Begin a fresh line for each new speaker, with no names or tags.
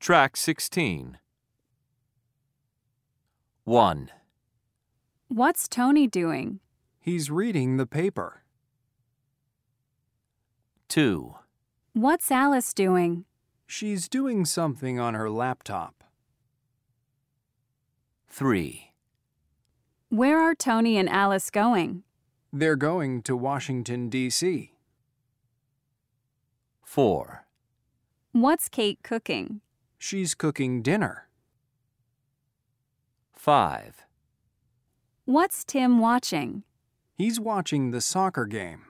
Track 16. 1,
What's Tony doing?
He's reading the paper.
2,
What's Alice doing?
She's doing something on her laptop.
3,
Where are Tony and Alice going?
They're going to Washington, D.C.
4,
What's Kate cooking?
She's cooking dinner.
5,
What's Tim watching?
He's watching the soccer game.